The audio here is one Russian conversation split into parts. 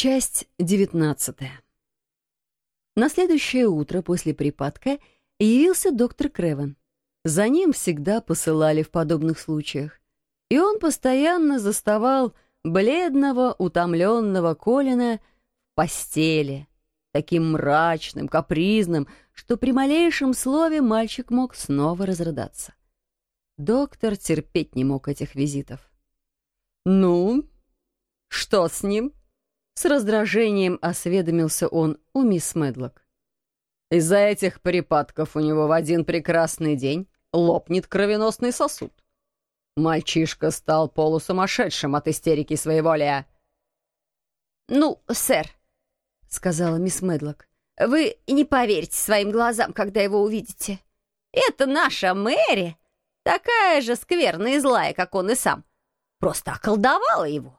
Часть девятнадцатая. На следующее утро после припадка явился доктор Кревен. За ним всегда посылали в подобных случаях. И он постоянно заставал бледного, утомленного Колина в постели, таким мрачным, капризным, что при малейшем слове мальчик мог снова разрыдаться. Доктор терпеть не мог этих визитов. «Ну, что с ним?» С раздражением осведомился он у мисс Медлок. Из-за этих припадков у него в один прекрасный день лопнет кровеносный сосуд. Мальчишка стал полусумасшедшим от истерики и своеволия. «Ну, сэр», — сказала мисс Медлок, — «вы не поверите своим глазам, когда его увидите. Это наша Мэри, такая же скверная и злая, как он и сам. Просто околдовала его.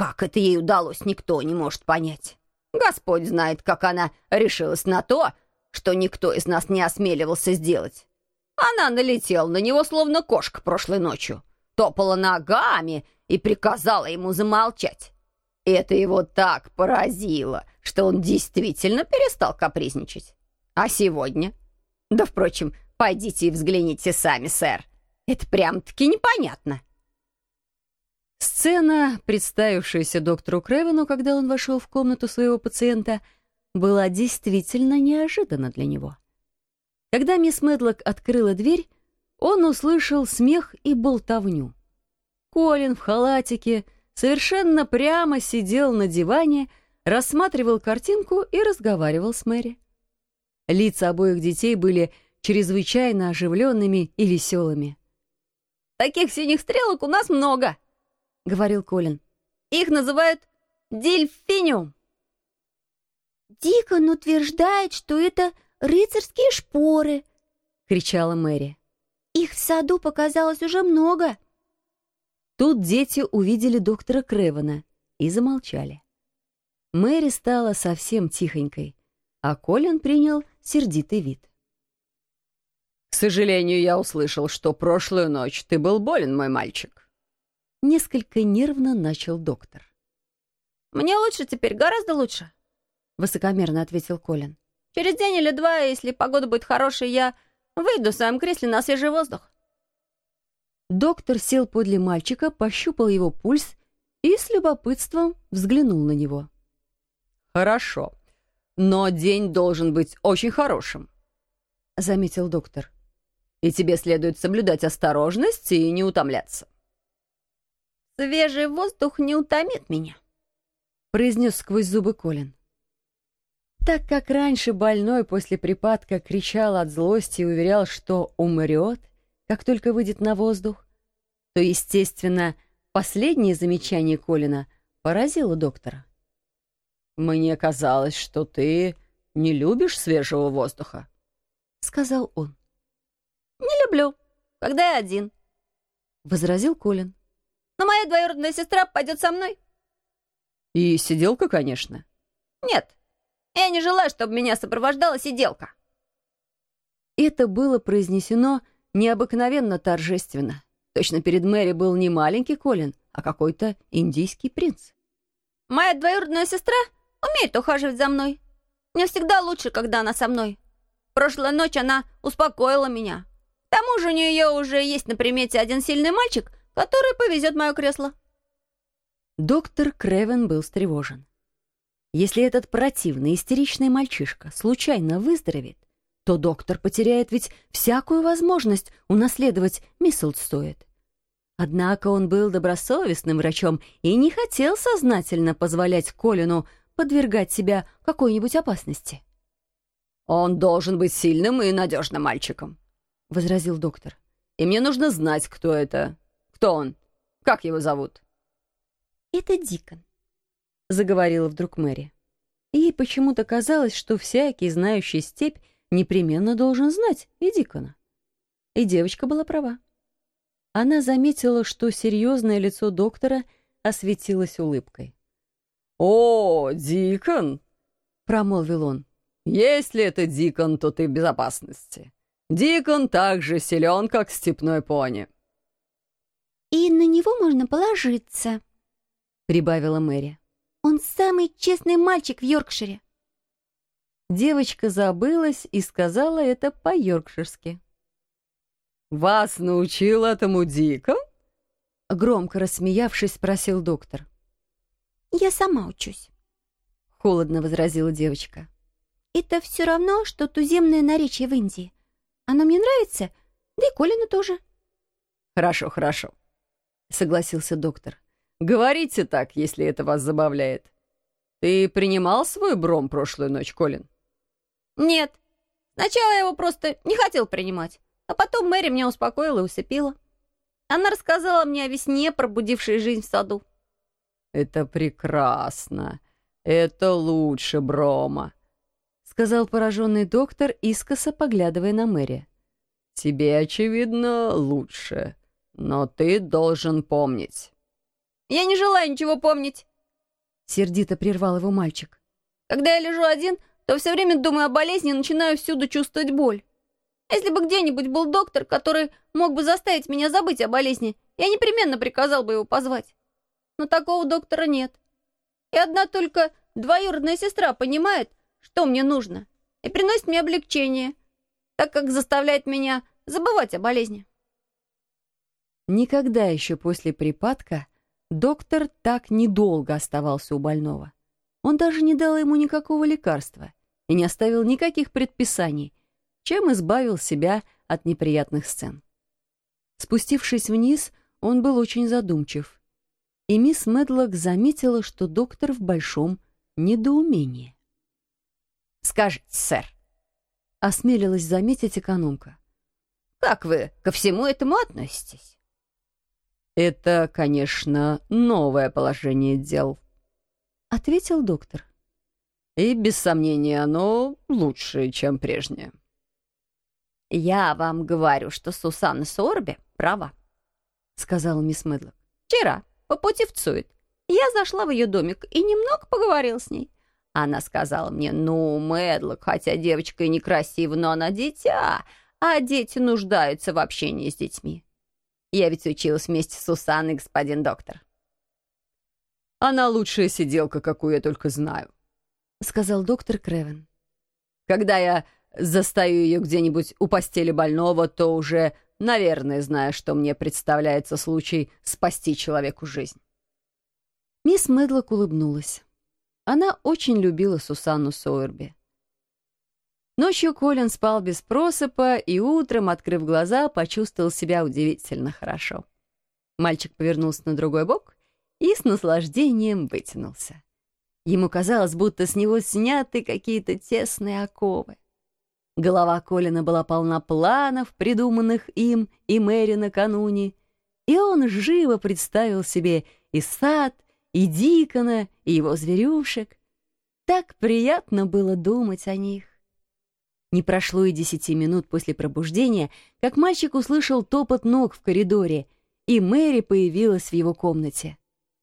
Как это ей удалось, никто не может понять. Господь знает, как она решилась на то, что никто из нас не осмеливался сделать. Она налетела на него, словно кошка прошлой ночью, топала ногами и приказала ему замолчать. Это его так поразило, что он действительно перестал капризничать. А сегодня? Да, впрочем, пойдите и взгляните сами, сэр. Это прям-таки непонятно. Сцена, представившаяся доктору Кревену, когда он вошел в комнату своего пациента, была действительно неожиданна для него. Когда мисс Медлок открыла дверь, он услышал смех и болтовню. Колин в халатике совершенно прямо сидел на диване, рассматривал картинку и разговаривал с Мэри. Лица обоих детей были чрезвычайно оживленными и веселыми. «Таких синих стрелок у нас много!» — говорил Колин. «Их называют дельфиниум». «Дикон утверждает, что это рыцарские шпоры», — кричала Мэри. «Их в саду показалось уже много». Тут дети увидели доктора Кревена и замолчали. Мэри стала совсем тихонькой, а Колин принял сердитый вид. «К сожалению, я услышал, что прошлую ночь ты был болен, мой мальчик. Несколько нервно начал доктор. «Мне лучше теперь, гораздо лучше», — высокомерно ответил Колин. «Через день или два, если погода будет хорошая, я выйду в своем кресле на свежий воздух». Доктор сел подле мальчика, пощупал его пульс и с любопытством взглянул на него. «Хорошо, но день должен быть очень хорошим», — заметил доктор. «И тебе следует соблюдать осторожность и не утомляться». «Свежий воздух не утомит меня», — произнес сквозь зубы Колин. Так как раньше больной после припадка кричал от злости и уверял, что умрет, как только выйдет на воздух, то, естественно, последнее замечание Колина поразило доктора. «Мне казалось, что ты не любишь свежего воздуха», — сказал он. «Не люблю, когда я один», — возразил Колин. Но моя двоюродная сестра пойдет со мной. И сиделка, конечно. Нет, я не желаю, чтобы меня сопровождала сиделка. Это было произнесено необыкновенно торжественно. Точно перед Мэри был не маленький Колин, а какой-то индийский принц. Моя двоюродная сестра умеет ухаживать за мной. Мне всегда лучше, когда она со мной. Прошлой ночь она успокоила меня. К тому же у нее уже есть на примете один сильный мальчик, который повезет мое кресло». Доктор Кревен был встревожен. Если этот противный истеричный мальчишка случайно выздоровеет, то доктор потеряет ведь всякую возможность унаследовать Мисселстоит. Однако он был добросовестным врачом и не хотел сознательно позволять Колину подвергать себя какой-нибудь опасности. «Он должен быть сильным и надежным мальчиком», — возразил доктор. «И мне нужно знать, кто это. «Кто он? Как его зовут?» «Это Дикон», — заговорила вдруг Мэри. Ей почему-то казалось, что всякий, знающий степь, непременно должен знать и Дикона. И девочка была права. Она заметила, что серьезное лицо доктора осветилось улыбкой. «О, Дикон!» — промолвил он. «Если это Дикон, то ты в безопасности. Дикон так же силен, как степной пони. «И на него можно положиться», — прибавила Мэри. «Он самый честный мальчик в Йоркшире». Девочка забылась и сказала это по-йоркширски. «Вас научил этому Дикон?» Громко рассмеявшись, спросил доктор. «Я сама учусь», — холодно возразила девочка. «Это все равно, что туземное наречие в Индии. Оно мне нравится, да и Колину тоже». «Хорошо, хорошо», — согласился доктор. «Говорите так, если это вас забавляет. Ты принимал свой бром прошлую ночь, Колин?» «Нет. Сначала я его просто не хотел принимать, а потом Мэри меня успокоила и усыпила. Она рассказала мне о весне, пробудившей жизнь в саду». «Это прекрасно. Это лучше Брома», — сказал пораженный доктор, искоса поглядывая на Мэри. «Тебе, очевидно, лучше, но ты должен помнить». «Я не желаю ничего помнить», — сердито прервал его мальчик. «Когда я лежу один, то все время думаю о болезни и начинаю всюду чувствовать боль. Если бы где-нибудь был доктор, который мог бы заставить меня забыть о болезни, я непременно приказал бы его позвать. Но такого доктора нет. И одна только двоюродная сестра понимает, что мне нужно, и приносит мне облегчение, так как заставляет меня забывать о болезни. Никогда еще после припадка доктор так недолго оставался у больного. Он даже не дал ему никакого лекарства и не оставил никаких предписаний, чем избавил себя от неприятных сцен. Спустившись вниз, он был очень задумчив, и мисс Медлок заметила, что доктор в большом недоумении. «Скажите, сэр», — осмелилась заметить экономка, «как вы ко всему этому относитесь?» «Это, конечно, новое положение дел», — ответил доктор. И, без сомнения, оно лучше, чем прежнее. «Я вам говорю, что Сусанна Сорби права», — сказала мисс Медлок. «Вчера, по пути в Цует, я зашла в ее домик и немного поговорила с ней. Она сказала мне, ну, Медлок, хотя девочка и некрасива, но она дитя, а дети нуждаются в общении с детьми. Я ведь училась вместе с Сусанной, господин доктор». «Она лучшая сиделка, какую я только знаю», — сказал доктор Кревен. «Когда я застаю ее где-нибудь у постели больного, то уже, наверное, знаю, что мне представляется случай спасти человеку жизнь». Мисс Медлок улыбнулась. Она очень любила Сусанну Сойерби. Ночью Колин спал без просыпа и утром, открыв глаза, почувствовал себя удивительно хорошо. Мальчик повернулся на другой бок и с наслаждением вытянулся. Ему казалось, будто с него сняты какие-то тесные оковы. Голова Колина была полна планов, придуманных им и Мэри накануне, и он живо представил себе и сад, и Дикона, и его зверюшек. Так приятно было думать о них. Не прошло и десяти минут после пробуждения, как мальчик услышал топот ног в коридоре, и Мэри появилась в его комнате.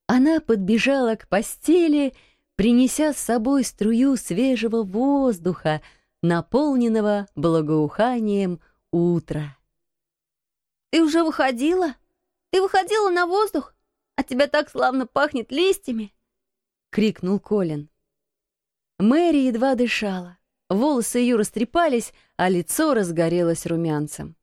Она подбежала к постели принеся с собой струю свежего воздуха, наполненного благоуханием утра. «Ты уже выходила? Ты выходила на воздух? От тебя так славно пахнет листьями!» — крикнул Колин. Мэри едва дышала. Волосы ее растрепались, а лицо разгорелось румянцем.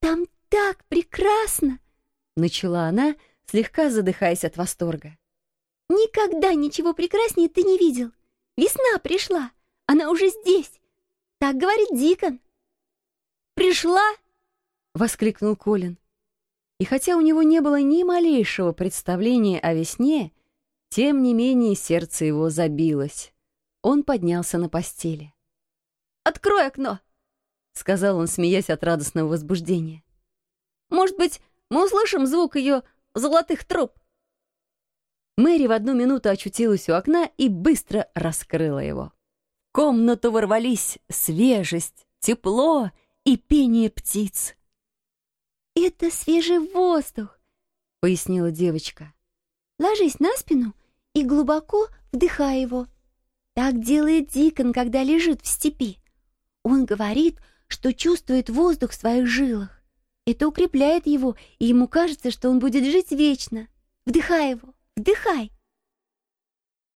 «Там так прекрасно!» — начала она, слегка задыхаясь от восторга. Никогда ничего прекраснее ты не видел. Весна пришла, она уже здесь. Так говорит Дикон. Пришла? Воскликнул Колин. И хотя у него не было ни малейшего представления о весне, тем не менее сердце его забилось. Он поднялся на постели. «Открой окно!» — сказал он, смеясь от радостного возбуждения. «Может быть, мы услышим звук ее золотых труб?» Мэри в одну минуту очутилась у окна и быстро раскрыла его. В комнату ворвались свежесть, тепло и пение птиц. «Это свежий воздух», — пояснила девочка. «Ложись на спину и глубоко вдыхай его. Так делает Дикон, когда лежит в степи. Он говорит, что чувствует воздух в своих жилах. Это укрепляет его, и ему кажется, что он будет жить вечно. Вдыхай его, Вдыхай!»